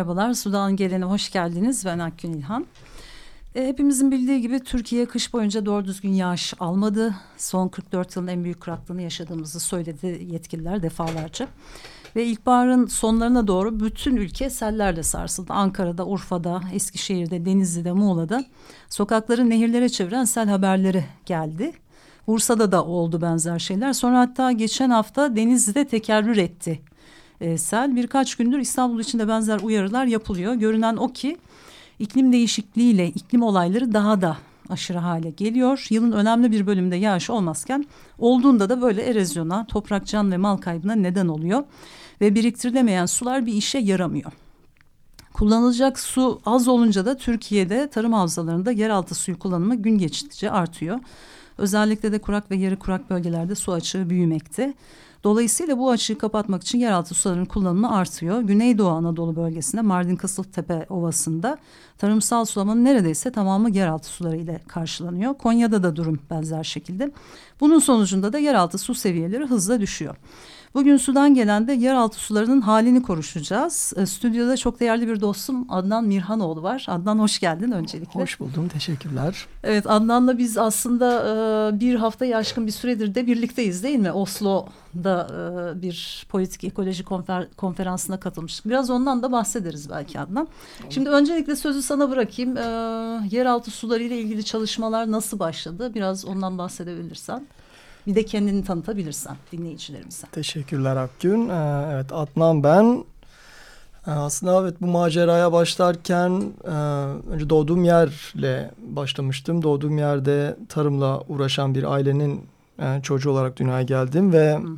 Merhabalar, Sudan gelene hoş geldiniz. Ben Akgün İlhan. E, hepimizin bildiği gibi Türkiye kış boyunca doğru düzgün yağış almadı. Son 44 yılın en büyük kuraklığını yaşadığımızı söyledi yetkililer defalarca. Ve ilkbaharın sonlarına doğru bütün ülke sellerle sarsıldı. Ankara'da, Urfa'da, Eskişehir'de, Denizli'de, Muğla'da sokakları nehirlere çeviren sel haberleri geldi. Bursa'da da oldu benzer şeyler. Sonra hatta geçen hafta Denizli'de tekerrür etti e, sel. Birkaç gündür İstanbul için de benzer uyarılar yapılıyor. Görünen o ki iklim değişikliğiyle iklim olayları daha da aşırı hale geliyor. Yılın önemli bir bölümünde yağış olmazken olduğunda da böyle erozyona, toprak can ve mal kaybına neden oluyor. Ve biriktirilemeyen sular bir işe yaramıyor. Kullanılacak su az olunca da Türkiye'de tarım havzalarında yeraltı suyu kullanımı gün geçtikçe artıyor. Özellikle de kurak ve yarı kurak bölgelerde su açığı büyümekte. Dolayısıyla bu açığı kapatmak için yeraltı sularının kullanımı artıyor. Güneydoğu Anadolu bölgesinde Mardin Kızıltepe Ovası'nda tarımsal sulamanın neredeyse tamamı yeraltı suları ile karşılanıyor. Konya'da da durum benzer şekilde. Bunun sonucunda da yeraltı su seviyeleri hızla düşüyor. Bugün sudan gelen de yeraltı sularının halini konuşacağız. E, stüdyoda çok değerli bir dostum Adnan Mirhanoğlu var. Adnan hoş geldin öncelikle. Hoş buldum, teşekkürler. Evet Adnan'la biz aslında e, bir hafta aşkın bir süredir de birlikteyiz değil mi? Oslo'da e, bir politik ekoloji konfer konferansına katılmıştık. Biraz ondan da bahsederiz belki Adnan. Şimdi öncelikle sözü sana bırakayım. E, yeraltı suları ile ilgili çalışmalar nasıl başladı? Biraz ondan bahsedebilirsen. Bir de kendini tanıtabilirsen dinleyicilerimize. Teşekkürler Akgün. Ee, evet Adnan ben. Ee, aslında evet bu maceraya başlarken e, önce doğduğum yerle başlamıştım. Doğduğum yerde tarımla uğraşan bir ailenin e, çocuğu olarak dünyaya geldim ve hı hı.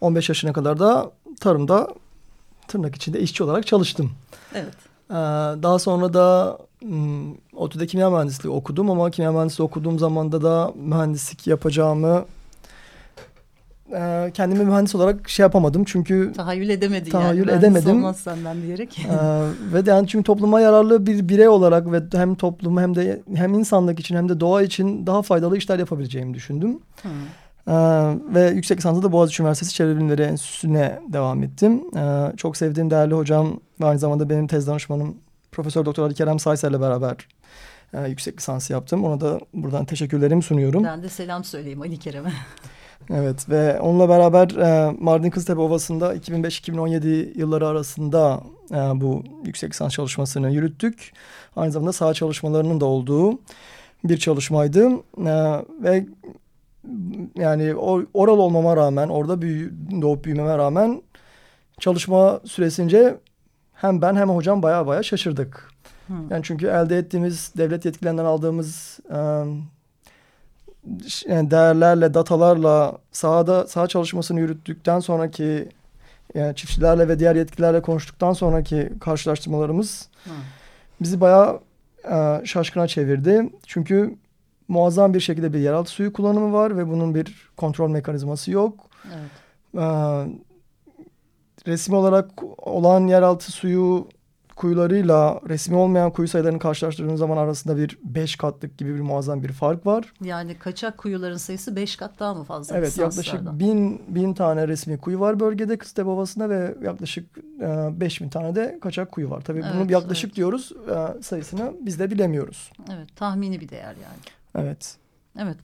15 yaşına kadar da tarımda tırnak içinde işçi olarak çalıştım. Evet. Ee, daha sonra da hmm, ODTÜ'de kimya mühendisliği okudum ama kimya mühendisliği okuduğum zamanda da mühendislik yapacağımı e, kendimi mühendis olarak şey yapamadım çünkü tahayyül edemedin tahayyül yani. edemedim. olmaz senden diyerek. e, ve yani çünkü topluma yararlı bir birey olarak ve hem toplum hem de hem insanlık için hem de doğa için daha faydalı işler yapabileceğimi düşündüm. Hmm. Ee, ve yüksek lisansı da Boğaziçi Üniversitesi Çevre Bilimleri Enstitüsü'ne devam ettim. Ee, çok sevdiğim değerli hocam ve aynı zamanda benim tez danışmanım Profesör Doktor Ali Kerem Sayser'le beraber e, yüksek lisans yaptım. Ona da buradan teşekkürlerimi sunuyorum. Ben de selam söyleyeyim Ali Kerem'e. Evet ve onunla beraber e, Mardin Kızıltepe Ovası'nda 2005-2017 yılları arasında e, bu yüksek lisans çalışmasını yürüttük. Aynı zamanda saha çalışmalarının da olduğu bir çalışmaydı. E, ve yani or, oral olmama rağmen, orada büyü, doğup büyümeme rağmen çalışma süresince hem ben hem hocam baya baya şaşırdık. Hmm. Yani çünkü elde ettiğimiz devlet yetkililerinden aldığımız e, yani değerlerle, datalarla sahada saha çalışmasını yürüttükten sonraki yani çiftçilerle ve diğer yetkililerle konuştuktan sonraki karşılaştırmalarımız Hı. bizi bayağı e, şaşkına çevirdi. Çünkü muazzam bir şekilde bir yeraltı suyu kullanımı var ve bunun bir kontrol mekanizması yok. Evet. E, resmi olarak olan yeraltı suyu kuyularıyla resmi olmayan kuyu sayılarını karşılaştırdığınız zaman arasında bir beş katlık gibi bir muazzam bir fark var. Yani kaçak kuyuların sayısı beş kat daha mı fazla? Evet yaklaşık bin, bin tane resmi kuyu var bölgede Kızıltepe Ovası'nda ve yaklaşık e, beş bin tane de kaçak kuyu var. Tabii evet, bunu yaklaşık evet. diyoruz e, sayısını biz de bilemiyoruz. Evet tahmini bir değer yani. Evet. Evet.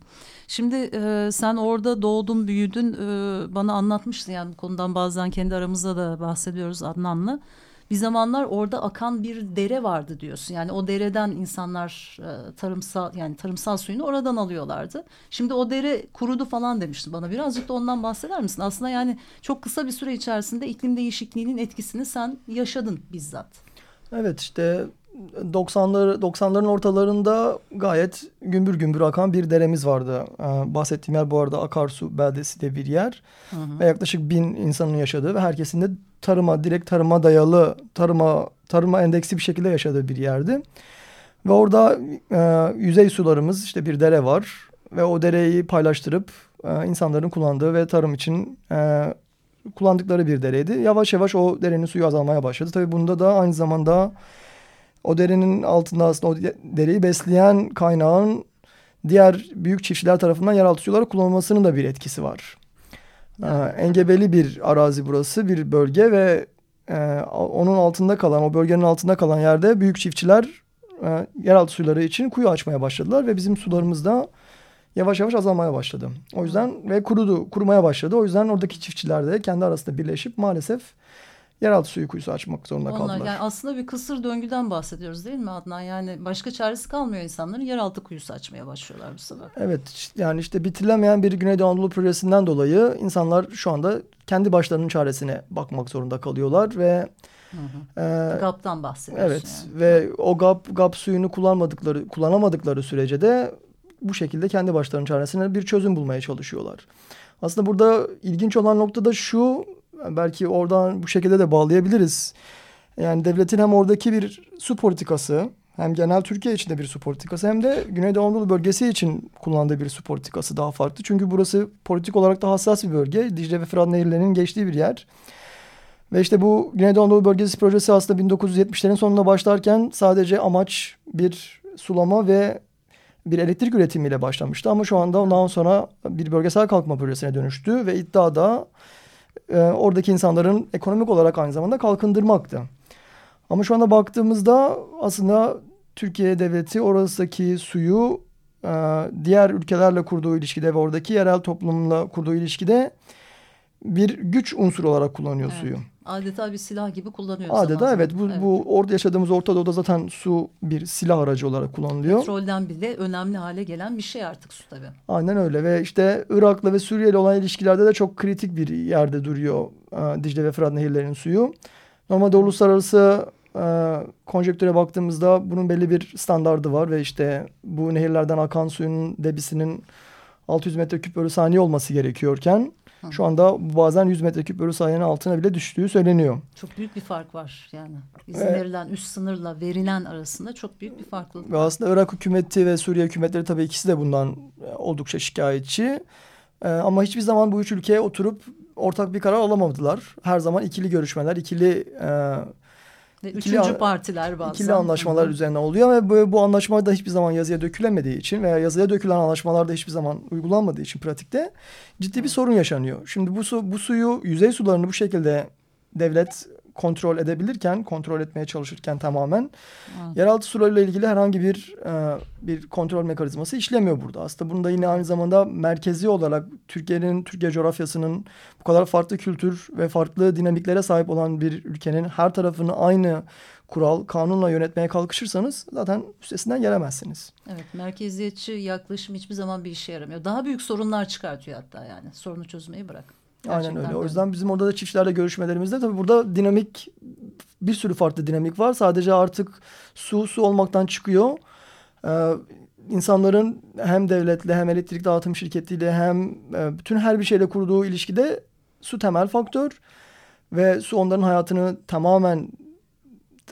Şimdi e, sen orada doğdun, büyüdün. E, bana anlatmıştın yani bu konudan bazen kendi aramızda da bahsediyoruz Adnan'la bir zamanlar orada akan bir dere vardı diyorsun. Yani o dereden insanlar e, tarımsal yani tarımsal suyunu oradan alıyorlardı. Şimdi o dere kurudu falan demiştin bana. Birazcık da ondan bahseder misin? Aslında yani çok kısa bir süre içerisinde iklim değişikliğinin etkisini sen yaşadın bizzat. Evet işte 90'lar 90'ların ortalarında gayet gümbür gümbür akan bir deremiz vardı. Ee, bahsettiğim yer bu arada Akarsu beldesi de bir yer. Hı hı. Ve yaklaşık bin insanın yaşadığı ve herkesin de tarıma, direkt tarıma dayalı, tarıma tarıma endeksi bir şekilde yaşadığı bir yerdi. Ve orada e, yüzey sularımız işte bir dere var ve o dereyi paylaştırıp e, insanların kullandığı ve tarım için e, kullandıkları bir dereydi. Yavaş yavaş o derenin suyu azalmaya başladı. Tabii bunda da aynı zamanda o derenin altında aslında o dereyi besleyen kaynağın diğer büyük çiftçiler tarafından yeraltı suları kullanılmasının da bir etkisi var. Ee, engebeli bir arazi burası, bir bölge ve e, onun altında kalan, o bölgenin altında kalan yerde büyük çiftçiler e, yeraltı suları için kuyu açmaya başladılar ve bizim sularımız da yavaş yavaş azalmaya başladı. O yüzden ve kurudu, kurumaya başladı. O yüzden oradaki çiftçiler de kendi arasında birleşip maalesef yeraltı suyu kuyusu açmak zorunda Onlar, kaldılar. Yani aslında bir kısır döngüden bahsediyoruz değil mi Adnan? Yani başka çaresi kalmıyor insanların yeraltı kuyusu açmaya başlıyorlar bu sefer. Evet yani işte bitirilemeyen bir Güneydoğu Anadolu projesinden dolayı insanlar şu anda kendi başlarının çaresine bakmak zorunda kalıyorlar ve Hı hı. E, GAP'tan bahsediyorsun. Evet yani. ve o GAP, GAP suyunu kullanmadıkları, kullanamadıkları sürece de bu şekilde kendi başlarının çaresine bir çözüm bulmaya çalışıyorlar. Aslında burada ilginç olan nokta da şu, belki oradan bu şekilde de bağlayabiliriz. Yani devletin hem oradaki bir su politikası, hem genel Türkiye içinde bir su politikası hem de Güneydoğu Anadolu bölgesi için kullandığı bir su politikası daha farklı. Çünkü burası politik olarak da hassas bir bölge. Dicle ve Fırat nehirlerinin geçtiği bir yer. Ve işte bu Güneydoğu Anadolu bölgesi projesi aslında 1970'lerin sonunda başlarken sadece amaç bir sulama ve bir elektrik üretimiyle başlamıştı ama şu anda ondan sonra bir bölgesel kalkınma projesine dönüştü ve iddia da e, oradaki insanların ekonomik olarak aynı zamanda kalkındırmaktı. Ama şu anda baktığımızda aslında Türkiye devleti orasındaki suyu e, diğer ülkelerle kurduğu ilişkide ve oradaki yerel toplumla kurduğu ilişkide bir güç unsuru olarak kullanıyor evet. suyu. Adeta bir silah gibi kullanıyor. Adeta zaman evet. Bu, evet. bu orada yaşadığımız Orta Doğu'da zaten su bir silah aracı olarak kullanılıyor. Petrolden bile önemli hale gelen bir şey artık su tabii. Aynen öyle ve işte Irak'la ve Suriye ile olan ilişkilerde de çok kritik bir yerde duruyor e, Dicle ve Fırat nehirlerinin suyu. Normalde uluslararası e, konjektüre baktığımızda bunun belli bir standardı var ve işte bu nehirlerden akan suyun debisinin 600 metreküp bölü saniye olması gerekiyorken şu anda bazen 100 metreküp bölü saniyenin altına bile düştüğü söyleniyor. Çok büyük bir fark var yani. İzin evet. verilen üst sınırla verilen arasında çok büyük bir farklılık ve Aslında Irak hükümeti ve Suriye hükümetleri tabii ikisi de bundan e, oldukça şikayetçi. Ee, ama hiçbir zaman bu üç ülkeye oturup ortak bir karar alamadılar. Her zaman ikili görüşmeler, ikili e, üçüncü ikili, partiler bazen. İkili anlaşmalar Hı -hı. üzerine oluyor ve bu, bu anlaşmalar da hiçbir zaman yazıya dökülemediği için veya yazıya dökülen anlaşmalar da hiçbir zaman uygulanmadığı için pratikte ciddi bir sorun yaşanıyor. Şimdi bu su, bu suyu yüzey sularını bu şekilde devlet kontrol edebilirken, kontrol etmeye çalışırken tamamen evet. yeraltı sularıyla ilgili herhangi bir e, bir kontrol mekanizması işlemiyor burada. Aslında bunda yine aynı zamanda merkezi olarak Türkiye'nin, Türkiye coğrafyasının bu kadar farklı kültür ve farklı dinamiklere sahip olan bir ülkenin her tarafını aynı kural, kanunla yönetmeye kalkışırsanız zaten üstesinden gelemezsiniz. Evet, merkeziyetçi yaklaşım hiçbir zaman bir işe yaramıyor. Daha büyük sorunlar çıkartıyor hatta yani. Sorunu çözmeyi bırak. Aynen öyle. O yüzden bizim orada da çiftçilerle görüşmelerimizde tabii burada dinamik bir sürü farklı dinamik var. Sadece artık su su olmaktan çıkıyor. Ee, insanların hem devletle hem elektrik dağıtım şirketiyle hem e, bütün her bir şeyle kurduğu ilişkide su temel faktör ve su onların hayatını tamamen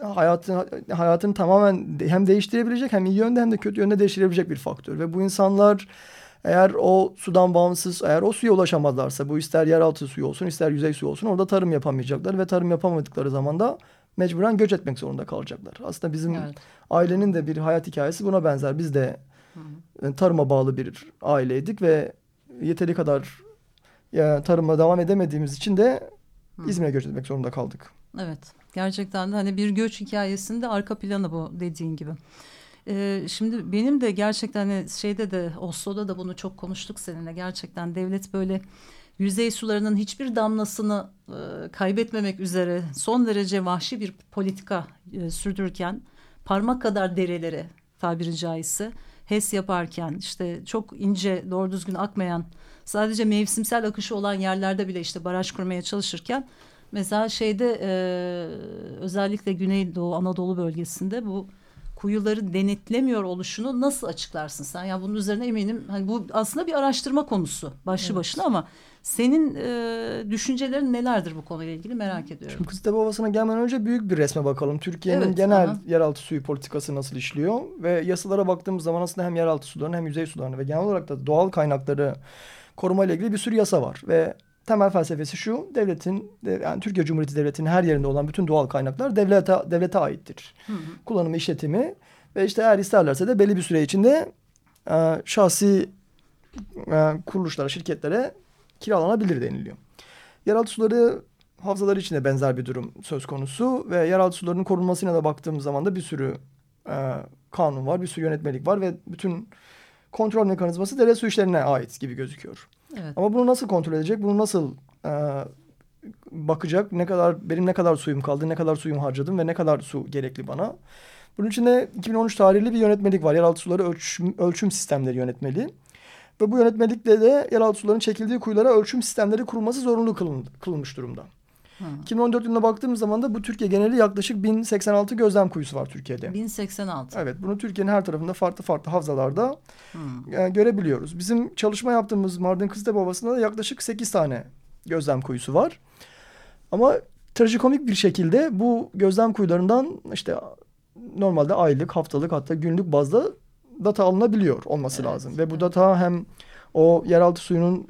hayatını hayatını tamamen hem değiştirebilecek hem iyi yönde hem de kötü yönde değiştirebilecek bir faktör ve bu insanlar eğer o sudan bağımsız, eğer o suya ulaşamazlarsa bu ister yeraltı suyu olsun ister yüzey suyu olsun orada tarım yapamayacaklar ve tarım yapamadıkları zaman da mecburen göç etmek zorunda kalacaklar. Aslında bizim evet. ailenin de bir hayat hikayesi buna benzer. Biz de. E, tarıma bağlı bir aileydik ve yeteri kadar yani tarıma devam edemediğimiz için de İzmir'e göç etmek zorunda kaldık. Evet. Gerçekten de hani bir göç hikayesinde arka planı bu dediğin gibi. Ee, şimdi benim de gerçekten hani şeyde de Oslo'da da bunu çok konuştuk seninle. Gerçekten devlet böyle yüzey sularının hiçbir damlasını e, kaybetmemek üzere son derece vahşi bir politika e, sürdürürken parmak kadar derelere tabiri caizse HES yaparken işte çok ince doğru düzgün akmayan sadece mevsimsel akışı olan yerlerde bile işte baraj kurmaya çalışırken Mesela şeyde e, özellikle Güneydoğu Anadolu bölgesinde bu kuyuları denetlemiyor oluşunu nasıl açıklarsın sen? Yani bunun üzerine eminim hani bu aslında bir araştırma konusu başlı evet. başına ama senin e, düşüncelerin nelerdir bu konuyla ilgili merak ediyorum. Şimdi Kızıltepe Ovası'na gelmeden önce büyük bir resme bakalım. Türkiye'nin evet, genel aha. yeraltı suyu politikası nasıl işliyor ve yasalara baktığımız zaman aslında hem yeraltı sularını hem yüzey sularını ve genel olarak da doğal kaynakları koruma ile ilgili bir sürü yasa var ve temel felsefesi şu. Devletin yani Türkiye Cumhuriyeti Devleti'nin her yerinde olan bütün doğal kaynaklar devlete devlete aittir. Hı hı. Kullanımı, işletimi ve işte eğer isterlerse de belli bir süre içinde e, şahsi e, kuruluşlara, şirketlere kiralanabilir deniliyor. Yeraltı suları havzaları için de benzer bir durum söz konusu ve yeraltı sularının korunmasına da baktığımız zaman da bir sürü e, kanun var, bir sürü yönetmelik var ve bütün kontrol mekanizması devlet su işlerine ait gibi gözüküyor. Evet. Ama bunu nasıl kontrol edecek? Bunu nasıl e, bakacak? Ne kadar benim ne kadar suyum kaldı? Ne kadar suyum harcadım ve ne kadar su gerekli bana? Bunun için de 2013 tarihli bir yönetmelik var. Yeraltı suları ölçüm, ölçüm sistemleri yönetmeliği. Ve bu yönetmelikle de yeraltı suların çekildiği kuyulara ölçüm sistemleri kurulması zorunlu kılın, kılınmış durumda. Ha. 2014 yılına baktığımız zaman da bu Türkiye geneli yaklaşık 1086 gözlem kuyusu var Türkiye'de. 1086. Evet bunu Türkiye'nin her tarafında farklı farklı havzalarda hmm. görebiliyoruz. Bizim çalışma yaptığımız Mardin Kızıltepe Ovası'nda da yaklaşık 8 tane gözlem kuyusu var. Ama trajikomik bir şekilde bu gözlem kuyularından işte normalde aylık, haftalık hatta günlük bazda data alınabiliyor olması evet, lazım. Ve bu data hem o yeraltı suyunun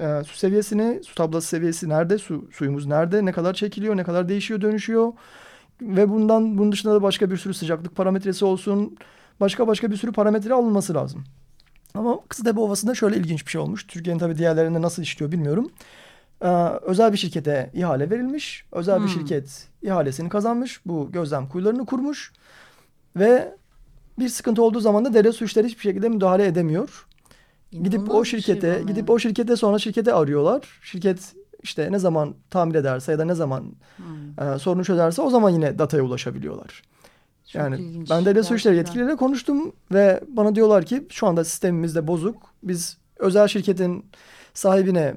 e, su seviyesini, su tablası seviyesi nerede, su, suyumuz nerede, ne kadar çekiliyor, ne kadar değişiyor, dönüşüyor. Ve bundan bunun dışında da başka bir sürü sıcaklık parametresi olsun. Başka başka bir sürü parametre alınması lazım. Ama Kızıltepe Ovası'nda şöyle ilginç bir şey olmuş. Türkiye'nin tabii diğerlerinde nasıl işliyor bilmiyorum. Ee, özel bir şirkete ihale verilmiş. Özel hmm. bir şirket ihalesini kazanmış. Bu gözlem kuyularını kurmuş. Ve bir sıkıntı olduğu zaman da devlet su işleri hiçbir şekilde müdahale edemiyor. İnanılmaz gidip o şirkete, şey gidip o şirkete sonra şirkete arıyorlar. Şirket işte ne zaman tamir ederse ya da ne zaman hmm. e, sorunu çözerse o zaman yine dataya ulaşabiliyorlar. Çok yani ilginç. ben devlet su işleri yetkilileriyle konuştum ve bana diyorlar ki şu anda sistemimizde bozuk. Biz özel şirketin sahibine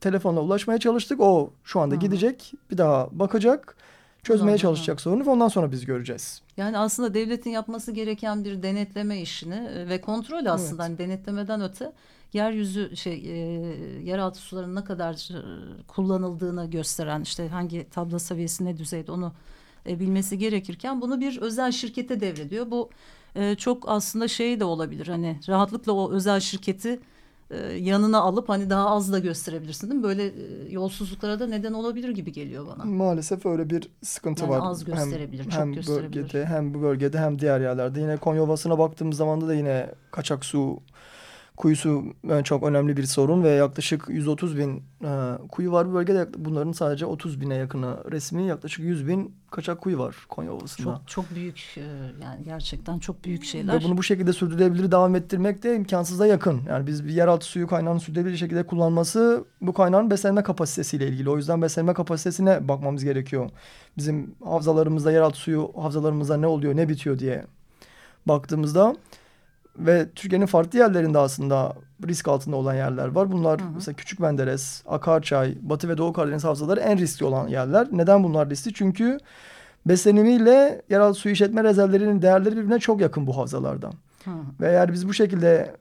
telefonla ulaşmaya çalıştık. O şu anda hmm. gidecek, bir daha bakacak çözmeye çalışacak sorunu ve ondan sonra biz göreceğiz. Yani aslında devletin yapması gereken bir denetleme işini e, ve kontrol aslında evet. hani denetlemeden öte yeryüzü şey e, yeraltı sularının ne kadar e, kullanıldığını gösteren işte hangi tablo seviyesi ne düzeyde onu e, bilmesi gerekirken bunu bir özel şirkete devrediyor. Bu e, çok aslında şey de olabilir hani rahatlıkla o özel şirketi yanına alıp hani daha az da gösterebilirsin değil mi? Böyle e, yolsuzluklara da neden olabilir gibi geliyor bana. Maalesef öyle bir sıkıntı yani var. Az gösterebilir, hem, çok hem gösterebilir. Bölgede, hem bu bölgede hem diğer yerlerde. Yine Konya Ovası'na baktığımız zaman da yine kaçak su kuyusu çok önemli bir sorun ve yaklaşık 130 bin e, kuyu var bu bölgede. Bunların sadece 30 bine yakını resmi yaklaşık 100 bin kaçak kuyu var Konya Ovası'nda. Çok çok büyük e, yani gerçekten çok büyük şeyler. Ve bunu bu şekilde sürdürülebilir devam ettirmek de imkansıza yakın. Yani biz bir yeraltı suyu kaynağını sürdürülebilir şekilde kullanması bu kaynağın beslenme kapasitesiyle ilgili. O yüzden beslenme kapasitesine bakmamız gerekiyor. Bizim havzalarımızda yeraltı suyu havzalarımızda ne oluyor ne bitiyor diye baktığımızda ve Türkiye'nin farklı yerlerinde aslında risk altında olan yerler var. Bunlar hı hı. mesela Küçük Menderes, Akarçay, Batı ve Doğu Karadeniz havzaları en riskli olan yerler. Neden bunlar riskli? Çünkü beslenimiyle yeraltı su işletme rezervlerinin değerleri birbirine çok yakın bu havzalardan. Hı. Ve eğer biz bu şekilde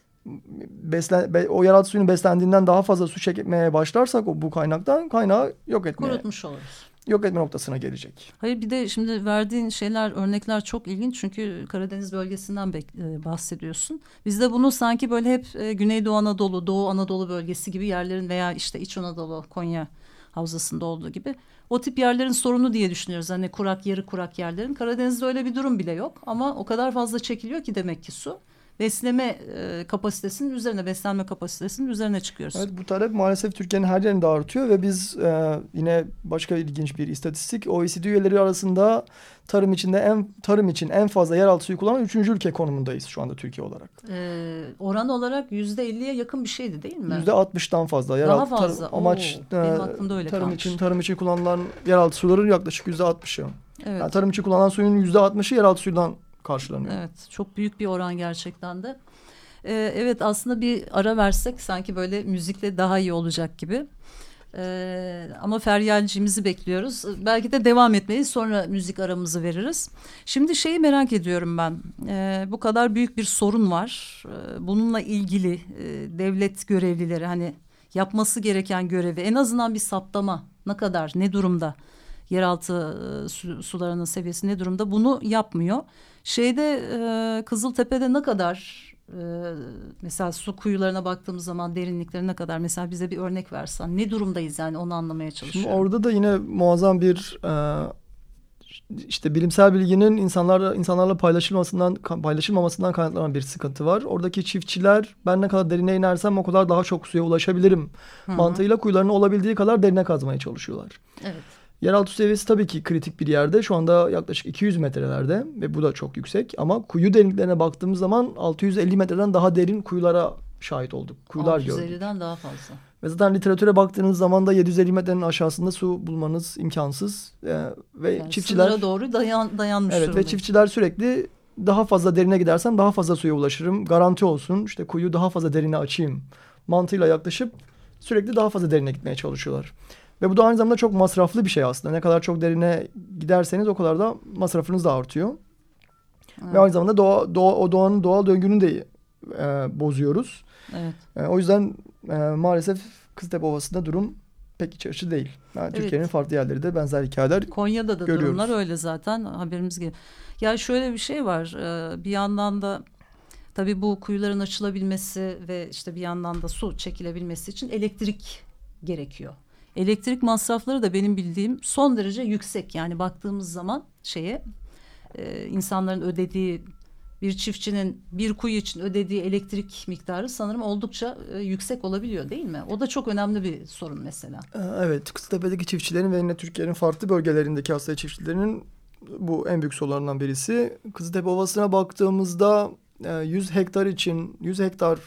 beslen, be, o yeraltı suyunun beslendiğinden daha fazla su çekmeye başlarsak o bu kaynaktan kaynağı yok etmeye. Kurutmuş oluruz yok etme noktasına gelecek. Hayır bir de şimdi verdiğin şeyler örnekler çok ilginç çünkü Karadeniz bölgesinden e, bahsediyorsun. Bizde bunu sanki böyle hep e, Güneydoğu Anadolu, Doğu Anadolu bölgesi gibi yerlerin veya işte İç Anadolu, Konya havzasında olduğu gibi o tip yerlerin sorunu diye düşünüyoruz. Hani kurak yarı kurak yerlerin. Karadeniz'de öyle bir durum bile yok ama o kadar fazla çekiliyor ki demek ki su besleme e, kapasitesinin üzerine, beslenme kapasitesinin üzerine çıkıyoruz. Evet bu talep maalesef Türkiye'nin her yerinde artıyor ve biz e, yine başka ilginç bir istatistik OECD üyeleri arasında tarım içinde en tarım için en fazla yeraltı suyu kullanan üçüncü ülke konumundayız şu anda Türkiye olarak. Ee, oran olarak yüzde elliye yakın bir şeydi değil mi? Yüzde altmıştan fazla. Yeraltı, Daha fazla. Tarım, amaç Oo, e, öyle tarım kalmış. için tarım için kullanılan yeraltı suların yaklaşık yüzde altmışı. Evet. Yani tarım için kullanılan suyun yüzde altmışı yeraltı suyundan karşılanıyor. Evet çok büyük bir oran gerçekten de. Ee, evet aslında bir ara versek sanki böyle müzikle daha iyi olacak gibi. Ee, ama feryalcimizi bekliyoruz. Belki de devam etmeyi sonra müzik aramızı veririz. Şimdi şeyi merak ediyorum ben. Ee, bu kadar büyük bir sorun var. Ee, bununla ilgili e, devlet görevlileri hani yapması gereken görevi en azından bir saptama ne kadar ne durumda yeraltı e, su, sularının seviyesi ne durumda bunu yapmıyor. Şeyde e, Kızıltepe'de ne kadar ee, mesela su kuyularına baktığımız zaman derinliklerine kadar mesela bize bir örnek versen ne durumdayız yani onu anlamaya çalışıyorum. Şimdi orada da yine muazzam bir e, işte bilimsel bilginin insanlarla insanlarla paylaşılmasından paylaşılmamasından kaynaklanan bir sıkıntı var. Oradaki çiftçiler ben ne kadar derine inersem o kadar daha çok suya ulaşabilirim Hı-hı. mantığıyla kuyularını olabildiği kadar derine kazmaya çalışıyorlar. Evet. Yeraltı seviyesi tabii ki kritik bir yerde. Şu anda yaklaşık 200 metrelerde ve bu da çok yüksek. Ama kuyu derinliklerine baktığımız zaman 650 metreden daha derin kuyulara şahit olduk. Kuyular 650'den gördük. 650'den daha fazla. Ve zaten literatüre baktığınız zaman da 750 metrenin aşağısında su bulmanız imkansız. Ee, ve yani çiftçiler... doğru dayan, dayanmış Evet ve çiftçiler sürekli daha fazla derine gidersem daha fazla suya ulaşırım. Garanti olsun işte kuyu daha fazla derine açayım mantığıyla yaklaşıp sürekli daha fazla derine gitmeye çalışıyorlar. Ve bu da aynı zamanda çok masraflı bir şey aslında. Ne kadar çok derine giderseniz o kadar da masrafınız da artıyor. Evet. Ve aynı zamanda doğa, doğa, o doğanın doğal döngünü de e, bozuyoruz. Evet. E, o yüzden e, maalesef Kızıltepe Ovası'nda durum pek iç açıcı değil. Yani evet. Türkiye'nin farklı yerleri de benzer hikayeler Konya'da da görüyoruz. durumlar öyle zaten haberimiz gibi. Ya şöyle bir şey var. E, bir yandan da tabii bu kuyuların açılabilmesi ve işte bir yandan da su çekilebilmesi için elektrik gerekiyor. Elektrik masrafları da benim bildiğim son derece yüksek. Yani baktığımız zaman şeye e, insanların ödediği bir çiftçinin bir kuyu için ödediği elektrik miktarı sanırım oldukça e, yüksek olabiliyor değil mi? O da çok önemli bir sorun mesela. E, evet, Kızıltepe'deki çiftçilerin ve yine Türkiye'nin farklı bölgelerindeki hastaya çiftçilerinin bu en büyük sorunlarından birisi. Kızıltepe Ovası'na baktığımızda 100 e, hektar için 100 hektar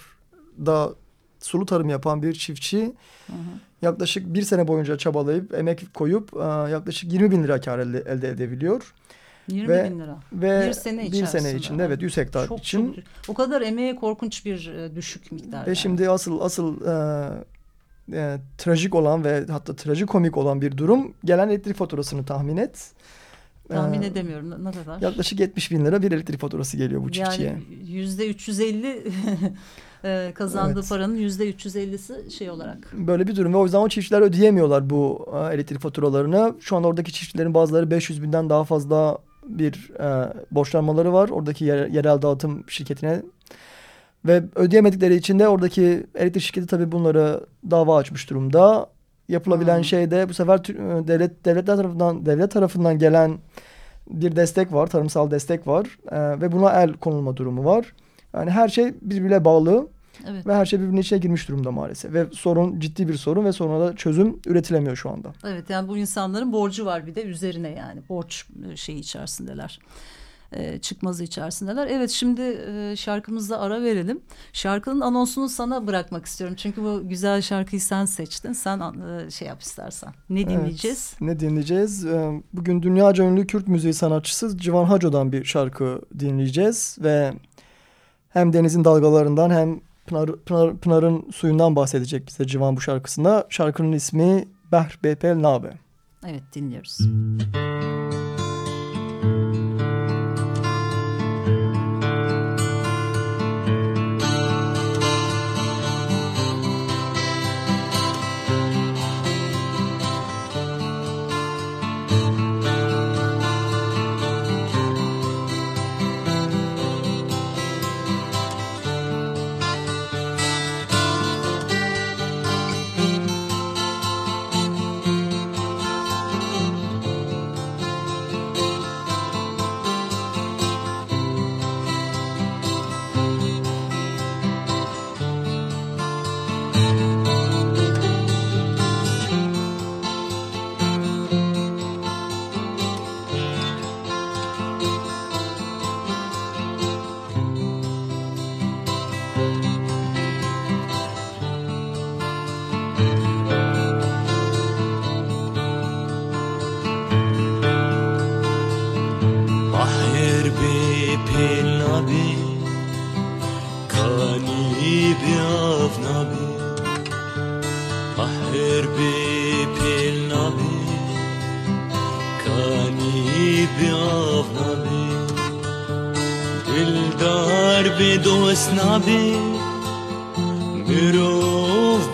da sulu tarım yapan bir çiftçi hı hı. yaklaşık bir sene boyunca çabalayıp emek koyup yaklaşık 20 bin lira kar elde, elde edebiliyor. 20 ve, bin lira. Ve bir sene, bir sene içinde evet 100 hektar çok, için. Çok, o kadar emeğe korkunç bir e, düşük miktar. Ve yani. şimdi asıl asıl e, e, trajik olan ve hatta trajikomik olan bir durum gelen elektrik faturasını tahmin et. Tahmin ee, edemiyorum ne kadar? Yaklaşık 70 bin lira bir elektrik faturası geliyor bu çiftçiye. Yani yüzde 350 e, kazandığı evet. paranın yüzde 350'si şey olarak. Böyle bir durum ve o yüzden o çiftçiler ödeyemiyorlar bu e, elektrik faturalarını. Şu an oradaki çiftçilerin bazıları 500 binden daha fazla bir e, borçlanmaları var. Oradaki yer, yerel dağıtım şirketine ve ödeyemedikleri için de oradaki elektrik şirketi tabii bunları dava açmış durumda. Yapılabilen hmm. şey de bu sefer e, devlet devletler tarafından devlet tarafından gelen bir destek var, tarımsal destek var e, ve buna el konulma durumu var. Yani her şey birbirine bağlı. Evet. Ve her şey birbirine içine girmiş durumda maalesef. Ve sorun ciddi bir sorun ve sonra da çözüm üretilemiyor şu anda. Evet yani bu insanların borcu var bir de üzerine yani borç e, şeyi içerisindeler e, çıkmazı içerisindeler. Evet şimdi e, şarkımızda ara verelim. Şarkının anonsunu sana bırakmak istiyorum. Çünkü bu güzel şarkıyı sen seçtin. Sen e, şey yap istersen. Ne dinleyeceğiz? Evet, ne dinleyeceğiz? E, bugün dünyaca ünlü Kürt müziği sanatçısı Civan Haco'dan bir şarkı dinleyeceğiz ve hem denizin dalgalarından hem Pınar, Pınar, Pınar'ın suyundan bahsedecek bize Civan bu şarkısında. Şarkının ismi Behr Bepel Nabe. Evet dinliyoruz. Müzik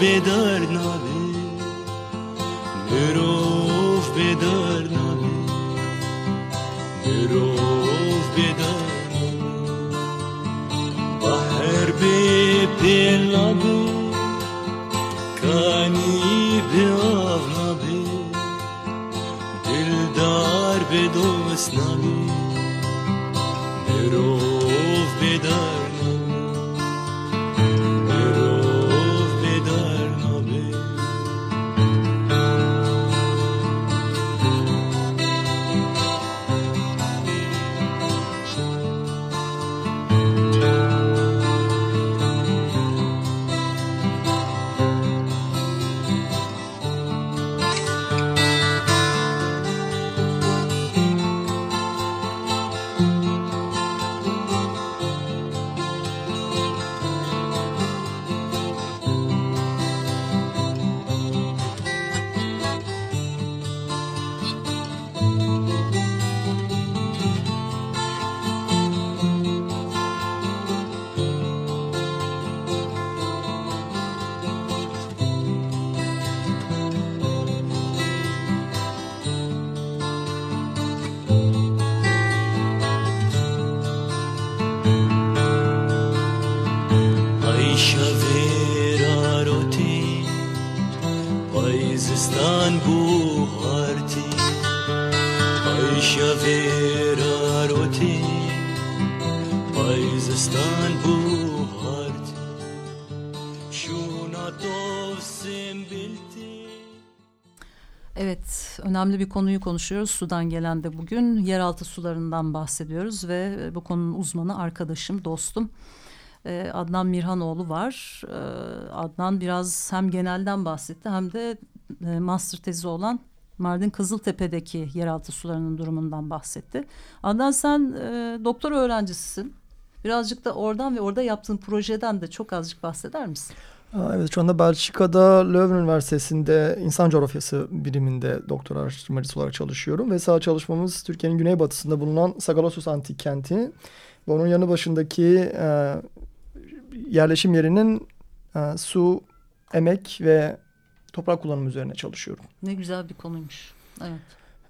bedar nabe Evet, önemli bir konuyu konuşuyoruz. Sudan gelen de bugün yeraltı sularından bahsediyoruz ve e, bu konunun uzmanı arkadaşım, dostum e, Adnan Mirhanoğlu var. E, Adnan biraz hem genelden bahsetti hem de master tezi olan Mardin Kızıltepe'deki yeraltı sularının durumundan bahsetti. Adnan sen doktora öğrencisisin. Birazcık da oradan ve orada yaptığın projeden de çok azıcık bahseder misin? Evet şu anda Belçika'da Leuven Üniversitesi'nde insan coğrafyası biriminde doktor araştırmacısı olarak çalışıyorum. Ve sağ çalışmamız Türkiye'nin güneybatısında bulunan Sagalassos Antik Kenti. Ve onun yanı başındaki e, yerleşim yerinin e, su, emek ve toprak kullanımı üzerine çalışıyorum. Ne güzel bir konuymuş. Evet.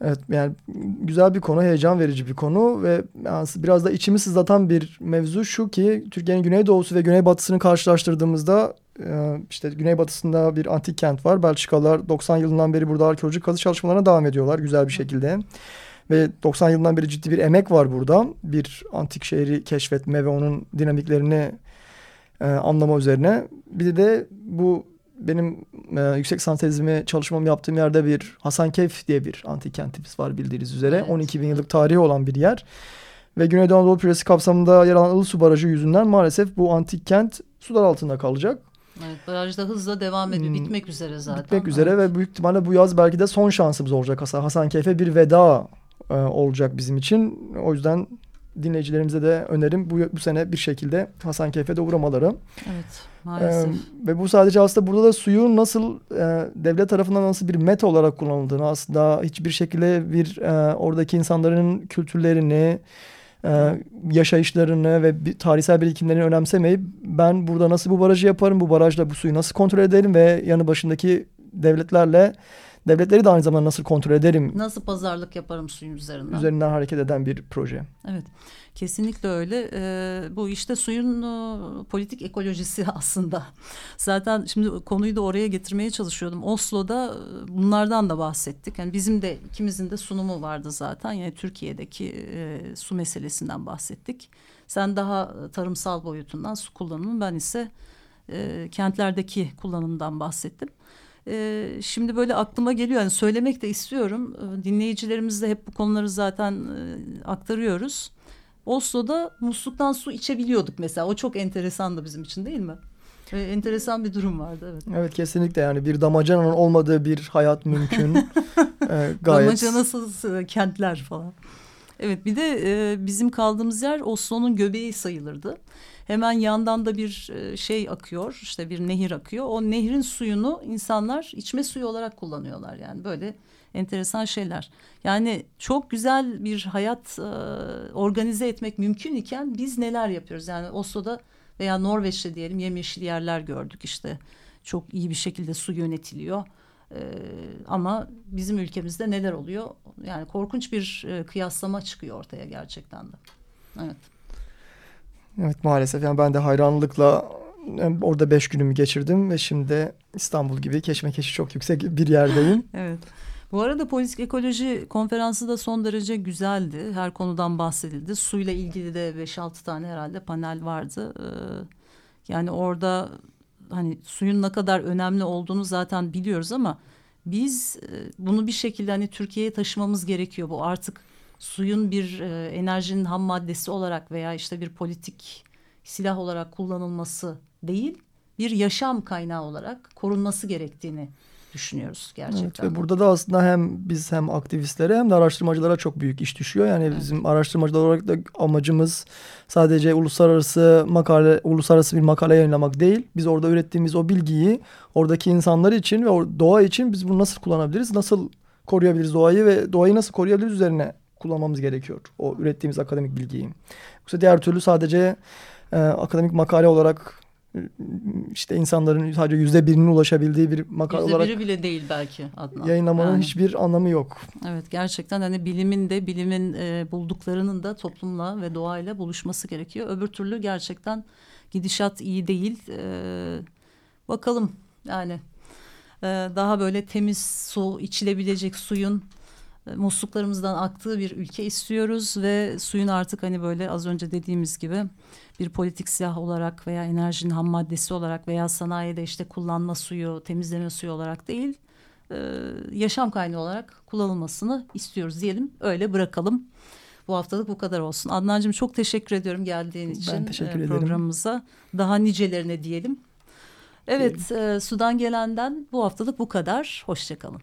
Evet yani güzel bir konu, heyecan verici bir konu ve yani biraz da içimi sızlatan bir mevzu şu ki Türkiye'nin güneydoğusu ve güneybatısını karşılaştırdığımızda e, işte güneybatısında bir antik kent var. Belçikalılar 90 yılından beri burada arkeolojik kazı çalışmalarına devam ediyorlar güzel bir şekilde. Ve 90 yılından beri ciddi bir emek var burada. Bir antik şehri keşfetme ve onun dinamiklerini e, anlama üzerine. Bir de, bu benim e, yüksek lisans tezimi çalışmamı yaptığım yerde bir Hasankeyf diye bir antik kentimiz var bildiğiniz üzere. Evet. 12 bin yıllık tarihi olan bir yer. Ve Güneydoğu Anadolu Projesi kapsamında yer alan Ilısu Barajı yüzünden maalesef bu antik kent sular altında kalacak. Evet, barajda hızla devam ediyor. Hmm, Bitmek üzere zaten. Bitmek üzere Evet. ve büyük ihtimalle bu yaz belki de son şansımız olacak Hasan Hasankeyf'e bir veda e, olacak bizim için. O yüzden dinleyicilerimize de önerim bu, bu sene bir şekilde Hasankeyf'e de uğramaları. Evet, maalesef. Ee, ve bu sadece aslında burada da suyun nasıl e, devlet tarafından nasıl bir meta olarak kullanıldığını aslında hiçbir şekilde bir e, oradaki insanların kültürlerini, e, yaşayışlarını ve tarihsel birikimlerini önemsemeyip ben burada nasıl bu barajı yaparım, bu barajla bu suyu nasıl kontrol ederim ve yanı başındaki devletlerle devletleri de aynı zamanda nasıl kontrol ederim Nasıl pazarlık yaparım suyun üzerinden? üzerinden hareket eden bir proje. Evet, kesinlikle öyle. Ee, bu işte suyun e, politik ekolojisi aslında. Zaten şimdi konuyu da oraya getirmeye çalışıyordum. Oslo'da e, bunlardan da bahsettik. Yani bizim de ikimizin de sunumu vardı zaten. Yani Türkiye'deki e, su meselesinden bahsettik. Sen daha tarımsal boyutundan su kullanımı, ben ise e, kentlerdeki kullanımdan bahsettim. E, şimdi böyle aklıma geliyor yani söylemek de istiyorum. E, dinleyicilerimizle hep bu konuları zaten e, aktarıyoruz. Oslo'da musluktan su içebiliyorduk mesela. O çok enteresandı bizim için değil mi? E, enteresan bir durum vardı evet. Evet kesinlikle yani bir damacananın olmadığı bir hayat mümkün. Ee, gayet Damacanasız e, kentler falan. Evet bir de e, bizim kaldığımız yer Oslo'nun göbeği sayılırdı. Hemen yandan da bir e, şey akıyor işte bir nehir akıyor. O nehrin suyunu insanlar içme suyu olarak kullanıyorlar yani böyle enteresan şeyler. Yani çok güzel bir hayat e, organize etmek mümkün iken biz neler yapıyoruz? Yani Oslo'da veya Norveç'te diyelim yemyeşil yerler gördük işte. Çok iyi bir şekilde su yönetiliyor. Ee, ama bizim ülkemizde neler oluyor? Yani korkunç bir e, kıyaslama çıkıyor ortaya gerçekten de. Evet. Evet maalesef yani ben de hayranlıkla orada beş günümü geçirdim ve şimdi İstanbul gibi keşmekeşi çok yüksek bir yerdeyim. evet. Bu arada politik ekoloji konferansı da son derece güzeldi. Her konudan bahsedildi. Suyla ilgili de 5-6 tane herhalde panel vardı. Ee, yani orada hani suyun ne kadar önemli olduğunu zaten biliyoruz ama biz e, bunu bir şekilde hani Türkiye'ye taşımamız gerekiyor. Bu artık suyun bir e, enerjinin ham maddesi olarak veya işte bir politik silah olarak kullanılması değil, bir yaşam kaynağı olarak korunması gerektiğini düşünüyoruz gerçekten. Evet, ve burada da aslında hem biz hem aktivistlere hem de araştırmacılara çok büyük iş düşüyor. Yani evet. bizim araştırmacılar olarak da amacımız sadece uluslararası makale uluslararası bir makale yayınlamak değil. Biz orada ürettiğimiz o bilgiyi oradaki insanlar için ve doğa için biz bunu nasıl kullanabiliriz? Nasıl koruyabiliriz doğayı ve doğayı nasıl koruyabiliriz üzerine kullanmamız gerekiyor. O ürettiğimiz akademik bilgiyi. Yoksa diğer türlü sadece e, akademik makale olarak işte insanların sadece yüzde birinin ulaşabildiği bir makale olarak biri bile değil belki Adnan. Yayınlamanın yani. hiçbir anlamı yok. Evet gerçekten hani bilimin de bilimin e, bulduklarının da toplumla ve doğayla buluşması gerekiyor. Öbür türlü gerçekten gidişat iyi değil. E, bakalım yani e, daha böyle temiz su içilebilecek suyun e, musluklarımızdan aktığı bir ülke istiyoruz ve suyun artık hani böyle az önce dediğimiz gibi bir politik silah olarak veya enerjinin ham maddesi olarak veya sanayide işte kullanma suyu, temizleme suyu olarak değil e, yaşam kaynağı olarak kullanılmasını istiyoruz diyelim. Öyle bırakalım. Bu haftalık bu kadar olsun. Adnancığım çok teşekkür ediyorum geldiğin için ben teşekkür e, programımıza. Ederim. Daha nicelerine diyelim. Evet, diyelim. E, Sudan gelenden bu haftalık bu kadar. Hoşçakalın.